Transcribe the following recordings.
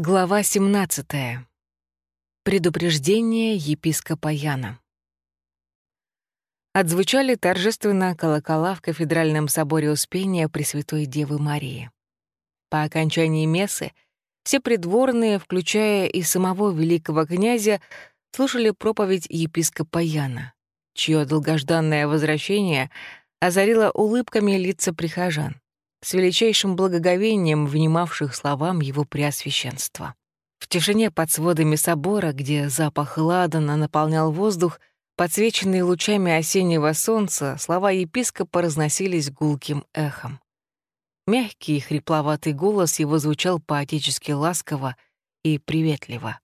Глава 17. Предупреждение епископа Яна. Отзвучали торжественно колокола в кафедральном соборе Успения Пресвятой Девы Марии. По окончании мессы все придворные, включая и самого великого князя, слушали проповедь епископа Яна, чье долгожданное возвращение озарило улыбками лица прихожан с величайшим благоговением внимавших словам его преосвященства. В тишине под сводами собора, где запах ладана наполнял воздух, подсвеченные лучами осеннего солнца, слова епископа разносились гулким эхом. Мягкий и хрипловатый голос его звучал поотечески ласково и приветливо.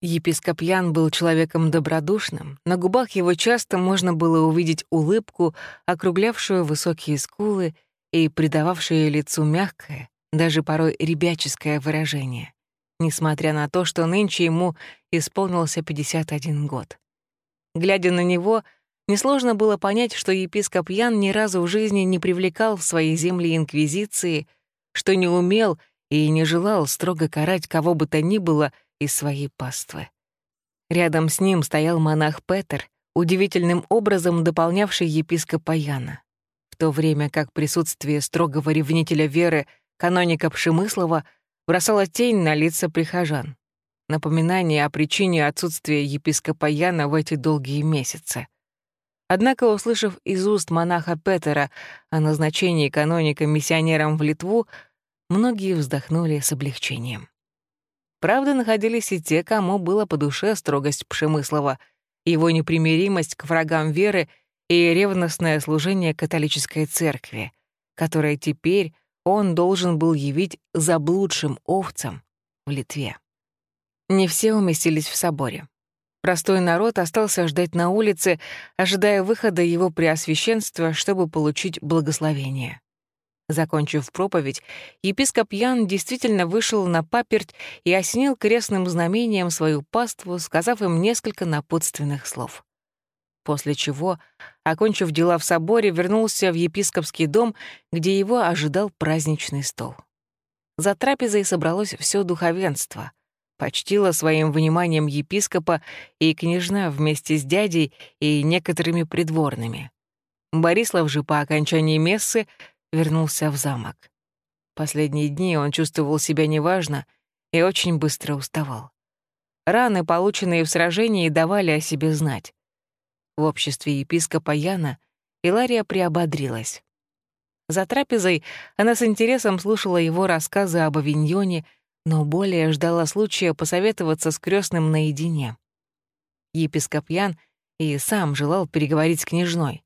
Епископ Ян был человеком добродушным, на губах его часто можно было увидеть улыбку, округлявшую высокие скулы и придававшее лицу мягкое, даже порой ребяческое выражение, несмотря на то, что нынче ему исполнился 51 год. Глядя на него, несложно было понять, что епископ Ян ни разу в жизни не привлекал в свои земли инквизиции, что не умел и не желал строго карать кого бы то ни было из своей паствы. Рядом с ним стоял монах Петер, удивительным образом дополнявший епископа Яна в то время как присутствие строгого ревнителя веры каноника Пшемыслова бросало тень на лица прихожан. Напоминание о причине отсутствия епископа Яна в эти долгие месяцы. Однако, услышав из уст монаха Петера о назначении каноника миссионером в Литву, многие вздохнули с облегчением. Правда, находились и те, кому было по душе строгость Пшемыслова, его непримиримость к врагам веры — и ревностное служение католической церкви, которое теперь он должен был явить заблудшим овцам в Литве. Не все уместились в соборе. Простой народ остался ждать на улице, ожидая выхода его преосвященства, чтобы получить благословение. Закончив проповедь, епископ Ян действительно вышел на паперть и осенил крестным знамением свою паству, сказав им несколько напутственных слов после чего, окончив дела в соборе, вернулся в епископский дом, где его ожидал праздничный стол. За трапезой собралось все духовенство, почтило своим вниманием епископа и княжна вместе с дядей и некоторыми придворными. Борислав же по окончании мессы вернулся в замок. Последние дни он чувствовал себя неважно и очень быстро уставал. Раны, полученные в сражении, давали о себе знать. В обществе епископа Яна Илария приободрилась. За трапезой она с интересом слушала его рассказы об Авиньоне, но более ждала случая посоветоваться с крестным наедине. Епископ Ян и сам желал переговорить с княжной.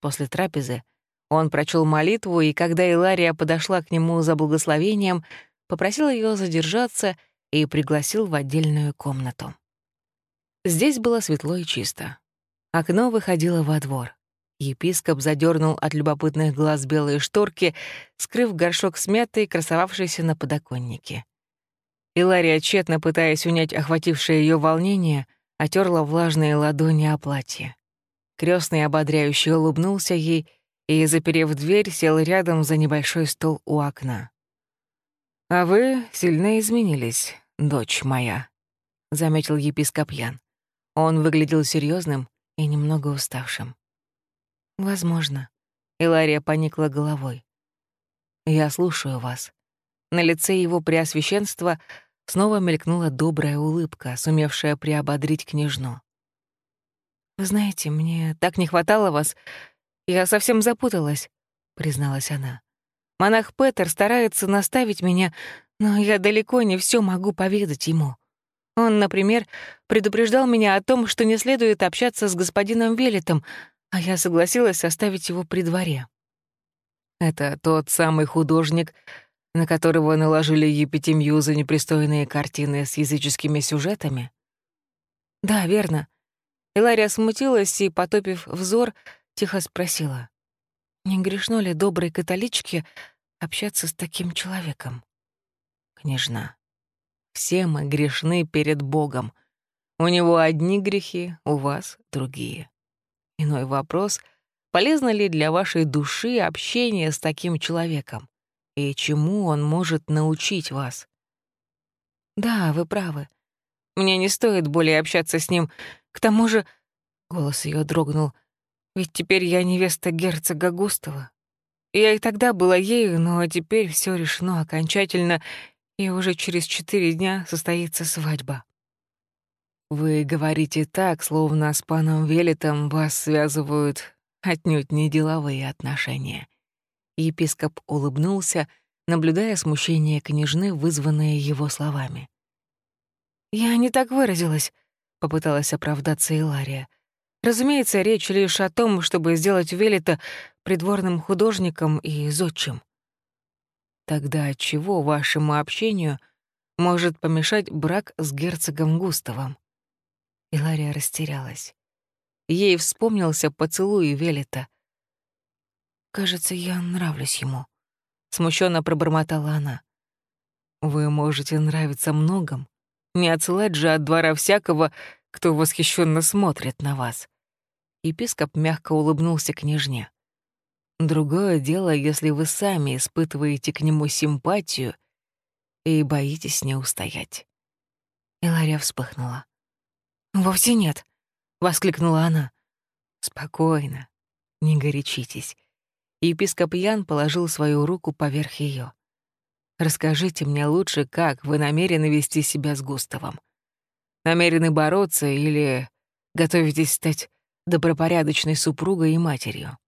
После трапезы он прочел молитву, и когда Илария подошла к нему за благословением, попросил ее задержаться и пригласил в отдельную комнату. Здесь было светло и чисто. Окно выходило во двор. Епископ задернул от любопытных глаз белые шторки, скрыв горшок с мятой, красовавшийся на подоконнике. Илария, тщетно пытаясь унять охватившее ее волнение, отерла влажные ладони о платье. Крестный ободряюще улыбнулся ей и, заперев дверь, сел рядом за небольшой стол у окна. «А вы сильно изменились, дочь моя», — заметил епископ Ян. Он выглядел серьезным, и немного уставшим. «Возможно». Илария поникла головой. «Я слушаю вас». На лице его преосвященства снова мелькнула добрая улыбка, сумевшая приободрить княжну. «Вы знаете, мне так не хватало вас. Я совсем запуталась», — призналась она. «Монах Петер старается наставить меня, но я далеко не все могу поведать ему. Он, например, предупреждал меня о том, что не следует общаться с господином Велитом, а я согласилась оставить его при дворе. Это тот самый художник, на которого наложили епитемью за непристойные картины с языческими сюжетами? Да, верно. Илария смутилась и, потопив взор, тихо спросила. Не грешно ли доброй католичке общаться с таким человеком? Княжна, все мы грешны перед Богом. У него одни грехи, у вас другие. Иной вопрос — полезно ли для вашей души общение с таким человеком? И чему он может научить вас? Да, вы правы. Мне не стоит более общаться с ним. К тому же...» Голос ее дрогнул. «Ведь теперь я невеста герцога Густава. Я и тогда была ею, но теперь все решено окончательно, и уже через четыре дня состоится свадьба». «Вы говорите так, словно с паном Велитом вас связывают отнюдь не деловые отношения». Епископ улыбнулся, наблюдая смущение княжны, вызванное его словами. «Я не так выразилась», — попыталась оправдаться Илария. «Разумеется, речь лишь о том, чтобы сделать Велита придворным художником и зодчим». «Тогда отчего вашему общению может помешать брак с герцогом Густавом?» Илария растерялась. Ей вспомнился поцелуй Велита. «Кажется, я нравлюсь ему», — смущенно пробормотала она. «Вы можете нравиться многом, не отсылать же от двора всякого, кто восхищенно смотрит на вас. Епископ мягко улыбнулся княжне. Другое дело, если вы сами испытываете к нему симпатию и боитесь не устоять. Илария вспыхнула. «Вовсе нет», — воскликнула она. «Спокойно, не горячитесь». Епископ Ян положил свою руку поверх ее. Расскажите мне лучше, как вы намерены вести себя с Густавом. Намерены бороться или готовитесь стать добропорядочной супругой и матерью?»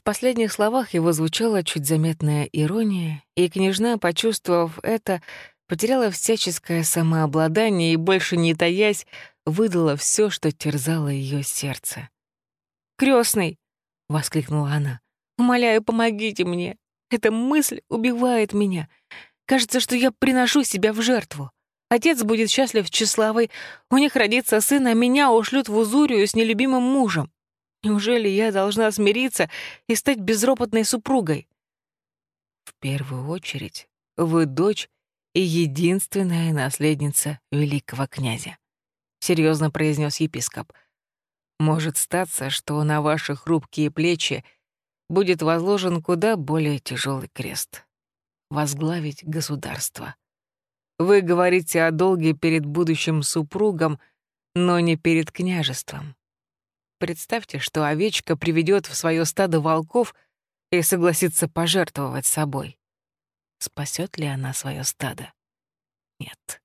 В последних словах его звучала чуть заметная ирония, и княжна, почувствовав это, потеряла всяческое самообладание и, больше не таясь, выдала все, что терзало ее сердце. «Крестный!» — воскликнула она. «Умоляю, помогите мне! Эта мысль убивает меня. Кажется, что я приношу себя в жертву. Отец будет счастлив с Числавой, у них родится сын, а меня ушлют в Узурию с нелюбимым мужем. Неужели я должна смириться и стать безропотной супругой? В первую очередь, вы дочь и единственная наследница великого князя, серьезно произнес епископ. Может статься, что на ваши хрупкие плечи будет возложен куда более тяжелый крест — возглавить государство. Вы говорите о долге перед будущим супругом, но не перед княжеством. Представьте, что овечка приведет в свое стадо волков и согласится пожертвовать собой. Спасет ли она свое стадо? Нет.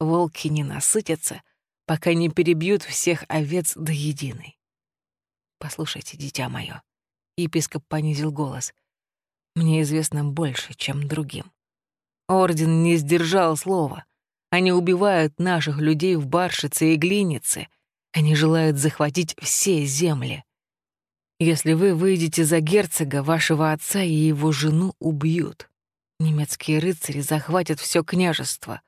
Волки не насытятся, пока не перебьют всех овец до единой. Послушайте, дитя мое, Епископ понизил голос. «Мне известно больше, чем другим. Орден не сдержал слова. Они убивают наших людей в Баршице и Глинице. Они желают захватить все земли. Если вы выйдете за герцога, вашего отца и его жену убьют. Немецкие рыцари захватят все княжество.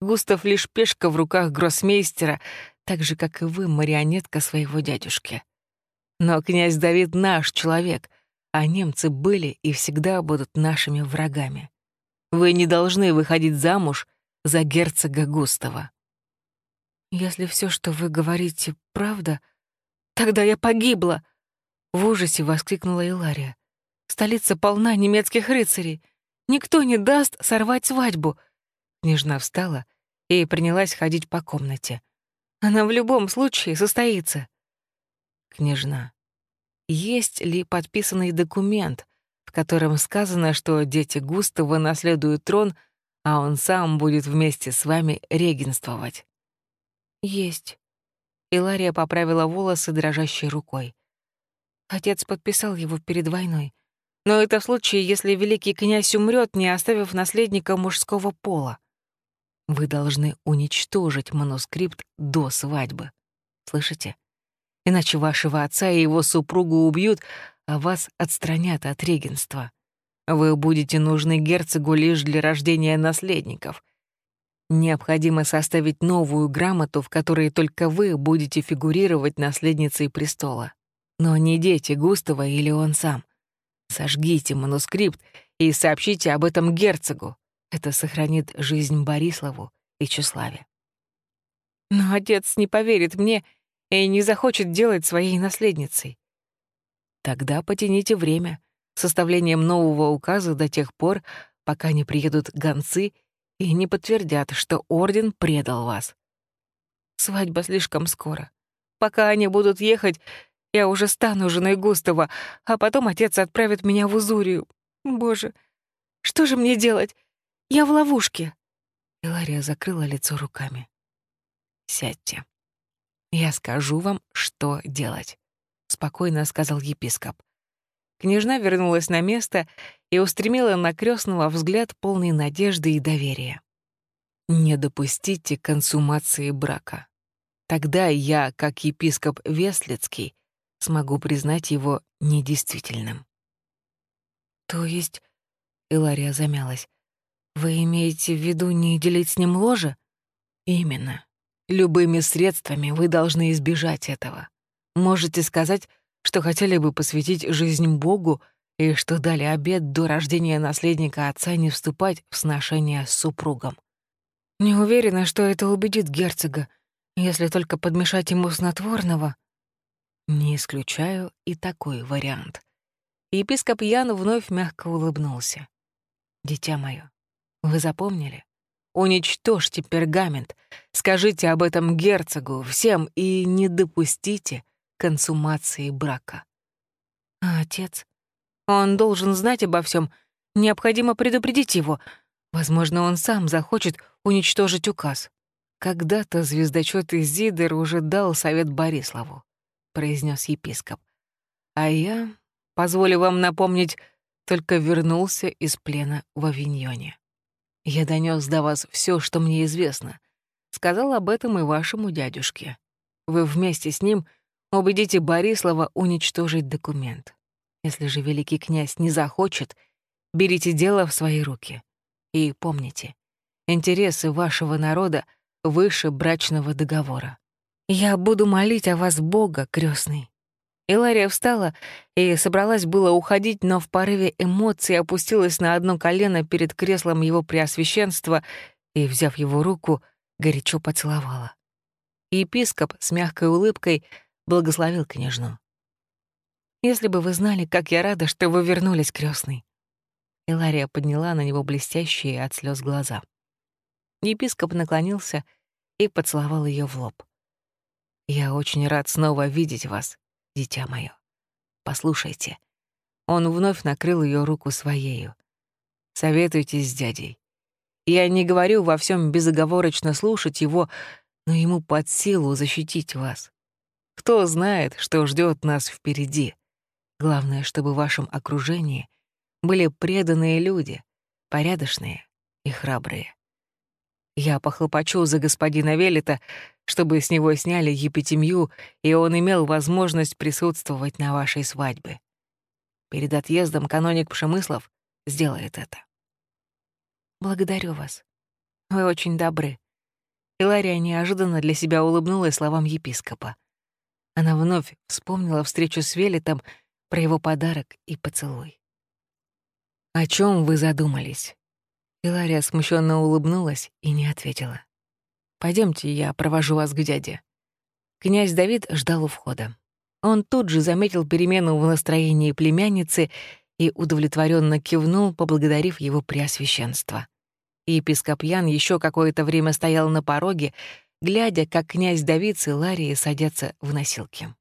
Густав лишь пешка в руках гроссмейстера, так же, как и вы, марионетка своего дядюшки. Но князь Давид наш человек, а немцы были и всегда будут нашими врагами. Вы не должны выходить замуж за герцога Густава. Если все, что вы говорите, правда, тогда я погибла, в ужасе воскликнула Илария. Столица полна немецких рыцарей. Никто не даст сорвать свадьбу. Княжна встала и принялась ходить по комнате. Она в любом случае состоится. Княжна, есть ли подписанный документ, в котором сказано, что дети Густава наследуют трон, а он сам будет вместе с вами регенствовать? Есть. Илария поправила волосы дрожащей рукой. Отец подписал его перед войной. Но это в случае, если великий князь умрет, не оставив наследника мужского пола. Вы должны уничтожить манускрипт до свадьбы. Слышите? иначе вашего отца и его супругу убьют, а вас отстранят от регенства. Вы будете нужны герцогу лишь для рождения наследников. Необходимо составить новую грамоту, в которой только вы будете фигурировать наследницей престола. Но не дети Густава или он сам. Сожгите манускрипт и сообщите об этом герцогу. Это сохранит жизнь Бориславу и Числаве. Но отец не поверит мне и не захочет делать своей наследницей. Тогда потяните время составлением нового указа до тех пор, пока не приедут гонцы и не подтвердят, что орден предал вас. Свадьба слишком скоро. Пока они будут ехать, я уже стану женой Густава, а потом отец отправит меня в Узурию. Боже, что же мне делать? Я в ловушке. Илария закрыла лицо руками. Сядьте. Я скажу вам, что делать, спокойно сказал епископ. Княжна вернулась на место и устремила на крестного взгляд полный надежды и доверия. «Не допустите консумации брака. Тогда я, как епископ Вестлицкий, смогу признать его недействительным». «То есть...» — Илария замялась. «Вы имеете в виду не делить с ним ложе?» «Именно. Любыми средствами вы должны избежать этого. Можете сказать, что хотели бы посвятить жизнь Богу и что дали обет до рождения наследника отца не вступать в сношения с супругом. Не уверена, что это убедит герцога, если только подмешать ему снотворного. Не исключаю и такой вариант. Епископ Ян вновь мягко улыбнулся. «Дитя мое, вы запомнили? Уничтожьте пергамент, скажите об этом герцогу, всем, и не допустите, консумации брака. А отец? Он должен знать обо всем. Необходимо предупредить его. Возможно, он сам захочет уничтожить указ. Когда-то звездочет Изидор уже дал совет Бориславу, произнес епископ. А я, позволю вам напомнить, только вернулся из плена в Авиньоне. Я донес до вас все, что мне известно. Сказал об этом и вашему дядюшке. Вы вместе с ним — Убедите Борислава уничтожить документ. Если же великий князь не захочет, берите дело в свои руки. И помните, интересы вашего народа выше брачного договора. Я буду молить о вас Бога, крестный. Илария встала и собралась было уходить, но в порыве эмоций опустилась на одно колено перед креслом его преосвященства и, взяв его руку, горячо поцеловала. Епископ с мягкой улыбкой благословил княжну. «Если бы вы знали, как я рада, что вы вернулись, крестный. Илария подняла на него блестящие от слез глаза. Епископ наклонился и поцеловал ее в лоб. «Я очень рад снова видеть вас, дитя мое. Послушайте». Он вновь накрыл ее руку своею. «Советуйтесь с дядей. Я не говорю во всем безоговорочно слушать его, но ему под силу защитить вас. Кто знает, что ждет нас впереди. Главное, чтобы в вашем окружении были преданные люди, порядочные и храбрые. Я похлопочу за господина Велета, чтобы с него сняли епитемью, и он имел возможность присутствовать на вашей свадьбе. Перед отъездом каноник Пшемыслов сделает это. Благодарю вас. Вы очень добры. Илария неожиданно для себя улыбнулась словам епископа. Она вновь вспомнила встречу с Велитом, про его подарок и поцелуй. «О чем вы задумались?» Илария смущенно улыбнулась и не ответила. Пойдемте, я провожу вас к дяде». Князь Давид ждал у входа. Он тут же заметил перемену в настроении племянницы и удовлетворенно кивнул, поблагодарив его преосвященство. Епископ Ян еще какое-то время стоял на пороге, глядя, как князь Давид и Ларии садятся в носилки.